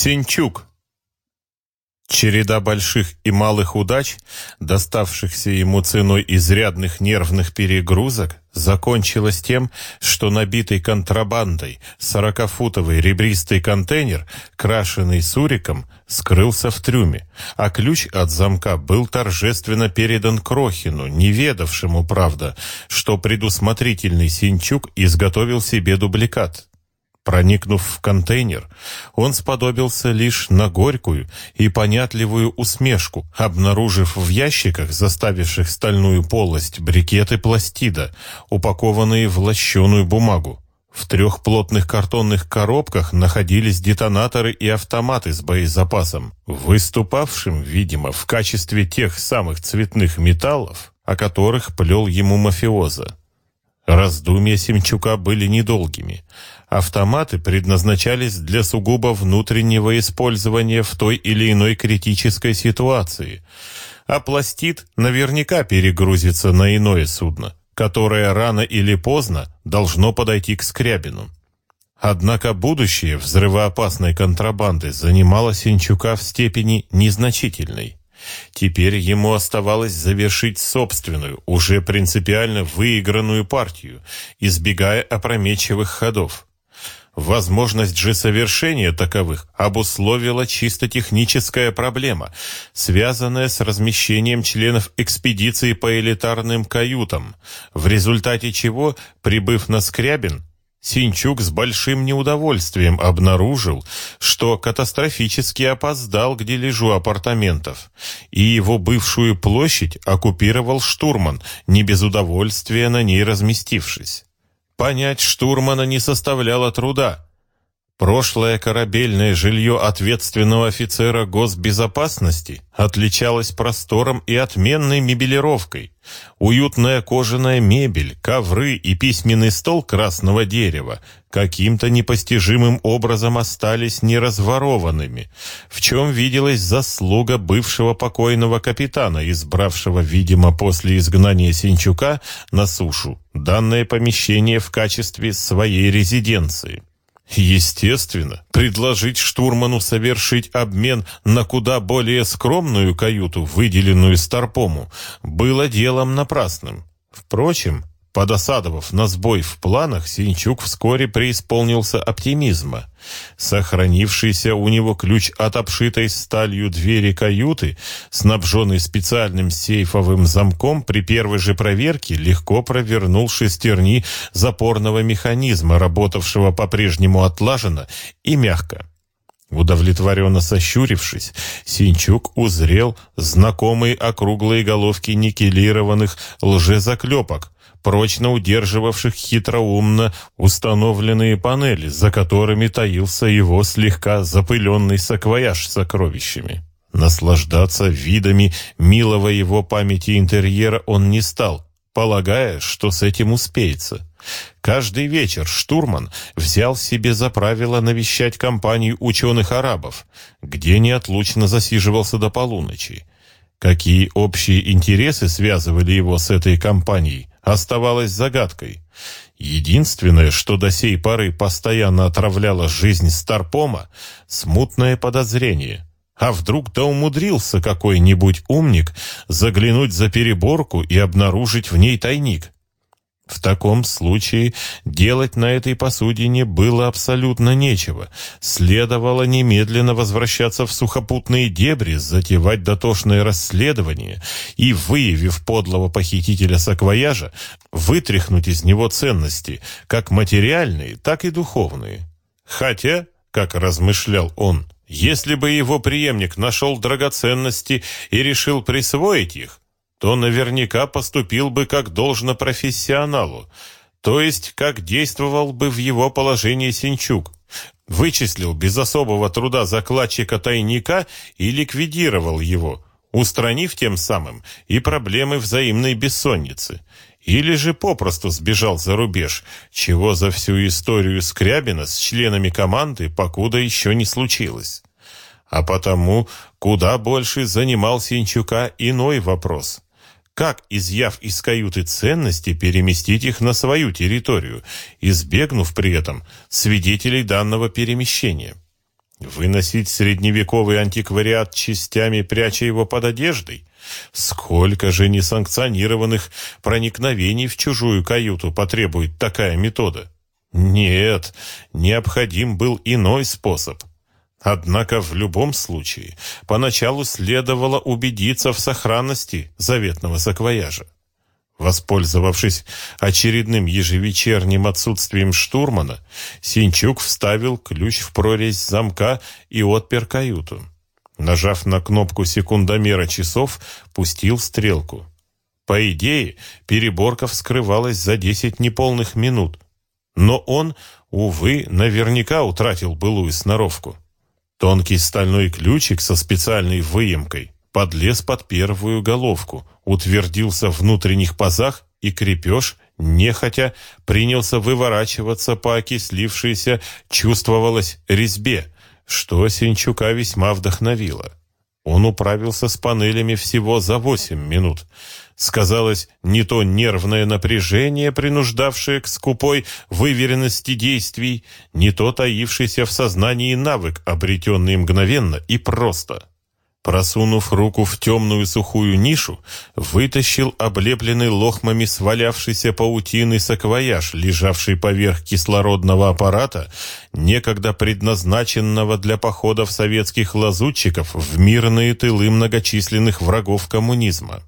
Синчук. Череда больших и малых удач, доставшихся ему ценой изрядных нервных перегрузок, закончилась тем, что набитый контрабандой сорокафутовый ребристый контейнер, крашеный суриком, скрылся в трюме, а ключ от замка был торжественно передан Крохину, не ведавшему, правда, что предусмотрительный Синчук изготовил себе дубликат. Проникнув в контейнер, он сподобился лишь на горькую и понятливую усмешку, обнаружив в ящиках, заставивших стальную полость, брикеты пластида, упакованные в лощеную бумагу. В трех плотных картонных коробках находились детонаторы и автоматы с боезапасом, выступавшим, видимо, в качестве тех самых цветных металлов, о которых плел ему мафиоза. Раздумья Семчука были недолгими — Автоматы предназначались для сугубо внутреннего использования в той или иной критической ситуации, а пластид наверняка перегрузится на иное судно, которое рано или поздно должно подойти к Скрябину. Однако будущее взрывоопасной контрабанды занимало Сенчука в степени незначительной. Теперь ему оставалось завершить собственную, уже принципиально выигранную партию, избегая опрометчивых ходов. Возможность же совершения таковых обусловила чисто техническая проблема, связанная с размещением членов экспедиции по элитарным каютам, в результате чего, прибыв на Скрябин, Синчук с большим неудовольствием обнаружил, что катастрофически опоздал к дележу апартаментов, и его бывшую площадь оккупировал штурман, не без удовольствия на ней разместившись. Понять штурмана не составляло труда. Прошлое корабельное жилье ответственного офицера госбезопасности отличалось простором и отменной мебелировкой. Уютная кожаная мебель, ковры и письменный стол красного дерева каким-то непостижимым образом остались неразворованными, в чем виделась заслуга бывшего покойного капитана, избравшего, видимо, после изгнания Синчука на сушу, данное помещение в качестве своей резиденции. Естественно, предложить штурману совершить обмен на куда более скромную каюту, выделенную Старпому, было делом напрасным. Впрочем, Подосадовав на сбой в планах, Синчук вскоре преисполнился оптимизма. Сохранившийся у него ключ от обшитой сталью двери каюты, снабженный специальным сейфовым замком, при первой же проверке легко провернул шестерни запорного механизма, работавшего по-прежнему отлаженно и мягко. Удовлетворенно сощурившись, Синчук узрел знакомые округлые головки никелированных лжезаклепок, прочно удерживавших хитроумно установленные панели, за которыми таился его слегка запыленный саквояж с сокровищами. Наслаждаться видами милого его памяти интерьера он не стал, полагая, что с этим успеется. Каждый вечер штурман взял себе за правило навещать компанию ученых-арабов, где неотлучно засиживался до полуночи. Какие общие интересы связывали его с этой компанией, оставалось загадкой. Единственное, что до сей поры постоянно отравляло жизнь Старпома, смутное подозрение. А вдруг да умудрился какой-нибудь умник заглянуть за переборку и обнаружить в ней тайник? В таком случае делать на этой посудине было абсолютно нечего. Следовало немедленно возвращаться в сухопутные дебри, затевать дотошное расследование и, выявив подлого похитителя саквояжа, вытряхнуть из него ценности, как материальные, так и духовные. Хотя, как размышлял он, если бы его преемник нашел драгоценности и решил присвоить их, то наверняка поступил бы как должно профессионалу, то есть как действовал бы в его положении Синчук. Вычислил без особого труда закладчика тайника и ликвидировал его, устранив тем самым и проблемы взаимной бессонницы. Или же попросту сбежал за рубеж, чего за всю историю Скрябина с членами команды покуда еще не случилось. А потому куда больше занимал Синчука иной вопрос – как, изъяв из каюты ценности, переместить их на свою территорию, избегнув при этом свидетелей данного перемещения. Выносить средневековый антиквариат частями, пряча его под одеждой? Сколько же несанкционированных проникновений в чужую каюту потребует такая метода? Нет, необходим был иной способ. Однако в любом случае поначалу следовало убедиться в сохранности заветного саквояжа. Воспользовавшись очередным ежевечерним отсутствием штурмана, Синчук вставил ключ в прорезь замка и отпер каюту. Нажав на кнопку секундомера часов, пустил стрелку. По идее, переборка вскрывалась за десять неполных минут. Но он, увы, наверняка утратил былую сноровку. Тонкий стальной ключик со специальной выемкой подлез под первую головку, утвердился в внутренних пазах и крепеж, нехотя, принялся выворачиваться по окислившейся, чувствовалось, резьбе, что Сенчука весьма вдохновило. Он управился с панелями всего за восемь минут. Сказалось не то нервное напряжение, принуждавшее к скупой выверенности действий, не то таившийся в сознании навык, обретенный мгновенно и просто. Просунув руку в темную сухую нишу, вытащил облепленный лохмами свалявшийся паутины саквояж, лежавший поверх кислородного аппарата, некогда предназначенного для походов советских лазутчиков в мирные тылы многочисленных врагов коммунизма.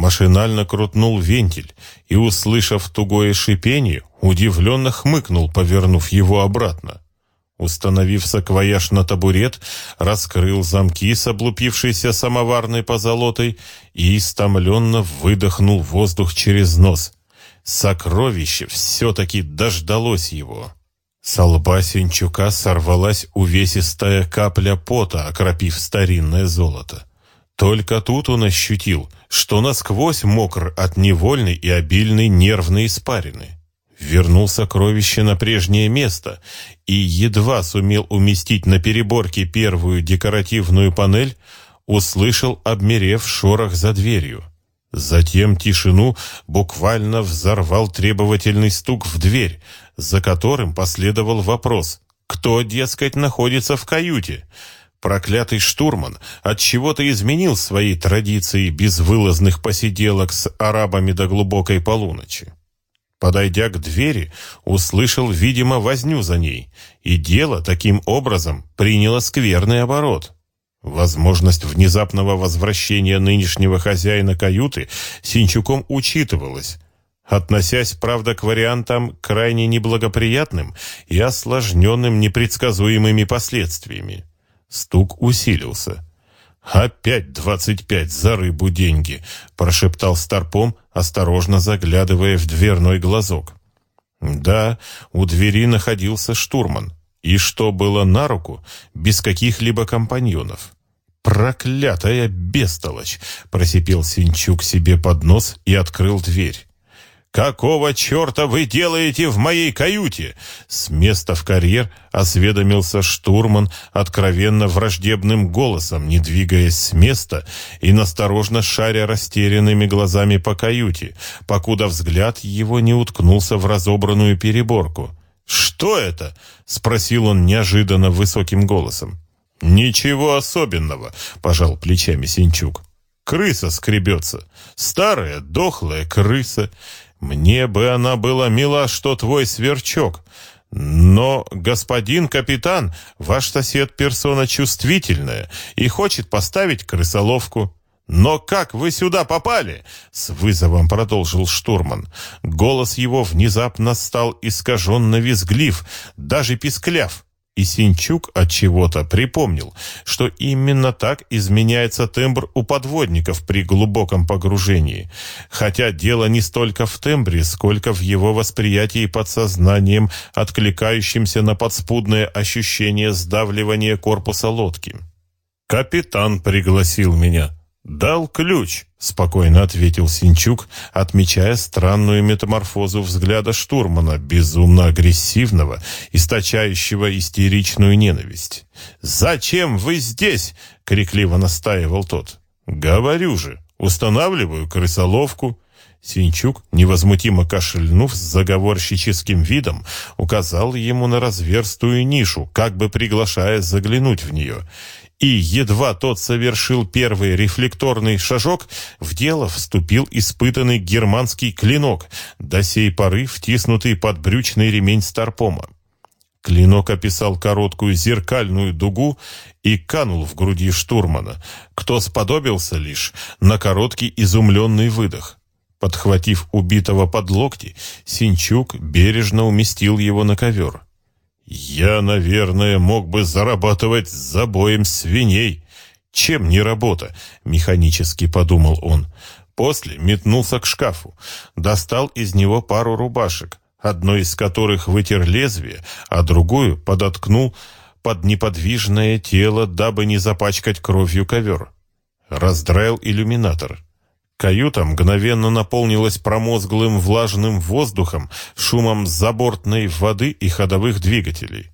Машинально крутнул вентиль и, услышав тугое шипение, удивленно хмыкнул, повернув его обратно. Установив саквояж на табурет, раскрыл замки с облупившейся самоварной позолотой и истомленно выдохнул воздух через нос. Сокровище все-таки дождалось его. С лба Сенчука сорвалась увесистая капля пота, окропив старинное золото. Только тут он ощутил, что насквозь мокр от невольной и обильной нервной испарины. Вернул сокровище на прежнее место и едва сумел уместить на переборке первую декоративную панель, услышал обмерев шорох за дверью. Затем тишину буквально взорвал требовательный стук в дверь, за которым последовал вопрос «Кто, дескать, находится в каюте?» Проклятый штурман от чего-то изменил свои традиции безвылазных посиделок с арабами до глубокой полуночи. Подойдя к двери, услышал, видимо, возню за ней, и дело таким образом приняло скверный оборот. Возможность внезапного возвращения нынешнего хозяина каюты Синчуком учитывалась, относясь, правда, к вариантам крайне неблагоприятным и осложненным непредсказуемыми последствиями. Стук усилился. «Опять двадцать пять за рыбу деньги!» — прошептал Старпом, осторожно заглядывая в дверной глазок. Да, у двери находился штурман. И что было на руку, без каких-либо компаньонов. «Проклятая бестолочь!» — просипел Синчук себе под нос и открыл дверь. «Какого черта вы делаете в моей каюте?» С места в карьер осведомился штурман откровенно враждебным голосом, не двигаясь с места и насторожно шаря растерянными глазами по каюте, покуда взгляд его не уткнулся в разобранную переборку. «Что это?» — спросил он неожиданно высоким голосом. «Ничего особенного», — пожал плечами Синчук. «Крыса скребется. Старая, дохлая крыса. Мне бы она была мила, что твой сверчок. Но, господин капитан, ваш сосед персона чувствительная и хочет поставить крысоловку. Но как вы сюда попали? С вызовом продолжил штурман. Голос его внезапно стал искаженно визглив, даже пискляв. И Синчук от чего-то припомнил, что именно так изменяется тембр у подводников при глубоком погружении. Хотя дело не столько в тембре, сколько в его восприятии подсознанием, откликающимся на подспудное ощущение сдавливания корпуса лодки. «Капитан пригласил меня», «Дал ключ», — спокойно ответил Синчук, отмечая странную метаморфозу взгляда штурмана, безумно агрессивного, источающего истеричную ненависть. «Зачем вы здесь?» — крикливо настаивал тот. «Говорю же, устанавливаю крысоловку». Синчук, невозмутимо кашельнув с заговорщическим видом, указал ему на разверстую нишу, как бы приглашая заглянуть в нее. И едва тот совершил первый рефлекторный шажок, в дело вступил испытанный германский клинок, до сей поры втиснутый под брючный ремень старпома. Клинок описал короткую зеркальную дугу и канул в груди штурмана, кто сподобился лишь на короткий изумленный выдох. Подхватив убитого под локти, Синчук бережно уместил его на ковер. «Я, наверное, мог бы зарабатывать забоем свиней. Чем не работа?» — механически подумал он. После метнулся к шкафу, достал из него пару рубашек, одной из которых вытер лезвие, а другую подоткнул под неподвижное тело, дабы не запачкать кровью ковер. Раздраил иллюминатор. Каюта мгновенно наполнилась промозглым влажным воздухом, шумом забортной воды и ходовых двигателей.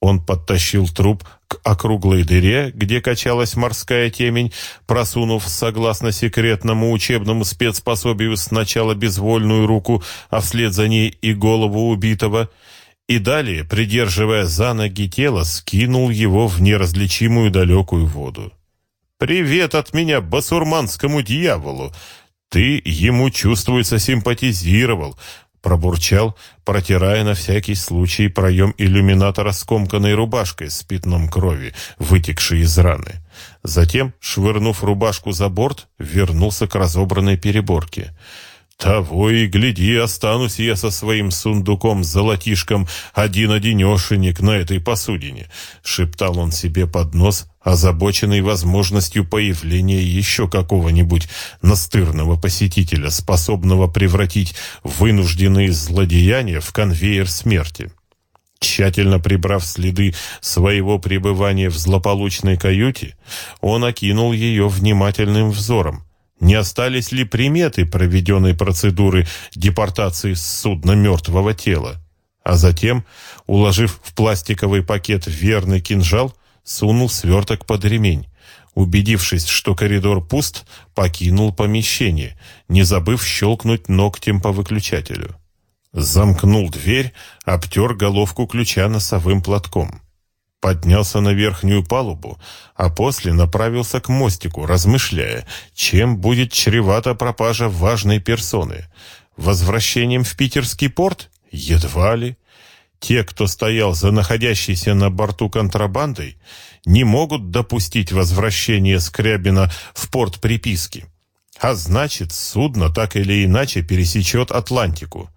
Он подтащил труп к округлой дыре, где качалась морская темень, просунув, согласно секретному учебному спецпособию, сначала безвольную руку, а вслед за ней и голову убитого, и далее, придерживая за ноги тело, скинул его в неразличимую далекую воду. «Привет от меня басурманскому дьяволу! Ты ему, чувствуется, симпатизировал!» Пробурчал, протирая на всякий случай проем иллюминатора скомканной рубашкой с пятном крови, вытекшей из раны. Затем, швырнув рубашку за борт, вернулся к разобранной переборке. «Того и гляди, останусь я со своим сундуком с золотишком один-одинешенек на этой посудине», — шептал он себе под нос, озабоченный возможностью появления еще какого-нибудь настырного посетителя, способного превратить вынужденные злодеяния в конвейер смерти. Тщательно прибрав следы своего пребывания в злополучной каюте, он окинул ее внимательным взором, не остались ли приметы проведенной процедуры депортации с судна мертвого тела. А затем, уложив в пластиковый пакет верный кинжал, сунул сверток под ремень. Убедившись, что коридор пуст, покинул помещение, не забыв щелкнуть ногтем по выключателю. Замкнул дверь, обтер головку ключа носовым платком поднялся на верхнюю палубу, а после направился к мостику, размышляя, чем будет чревата пропажа важной персоны. Возвращением в питерский порт? Едва ли. Те, кто стоял за находящейся на борту контрабандой, не могут допустить возвращения Скрябина в порт приписки. А значит, судно так или иначе пересечет Атлантику.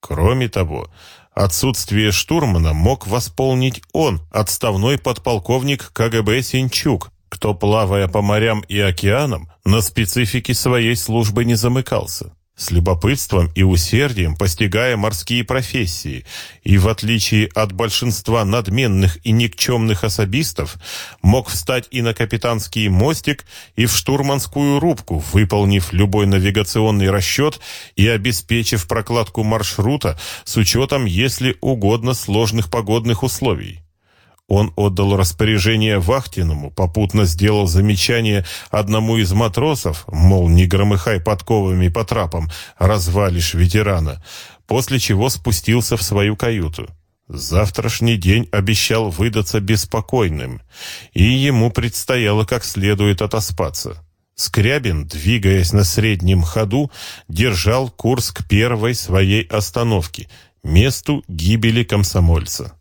Кроме того, Отсутствие штурмана мог восполнить он, отставной подполковник КГБ Синчук, кто, плавая по морям и океанам, на специфике своей службы не замыкался с любопытством и усердием постигая морские профессии, и, в отличие от большинства надменных и никчемных особистов, мог встать и на капитанский мостик, и в штурманскую рубку, выполнив любой навигационный расчет и обеспечив прокладку маршрута с учетом, если угодно, сложных погодных условий. Он отдал распоряжение Вахтиному, попутно сделал замечание одному из матросов, мол, не громыхай подковами по трапам, развалишь ветерана, после чего спустился в свою каюту. Завтрашний день обещал выдаться беспокойным, и ему предстояло как следует отоспаться. Скрябин, двигаясь на среднем ходу, держал курс к первой своей остановке, месту гибели комсомольца.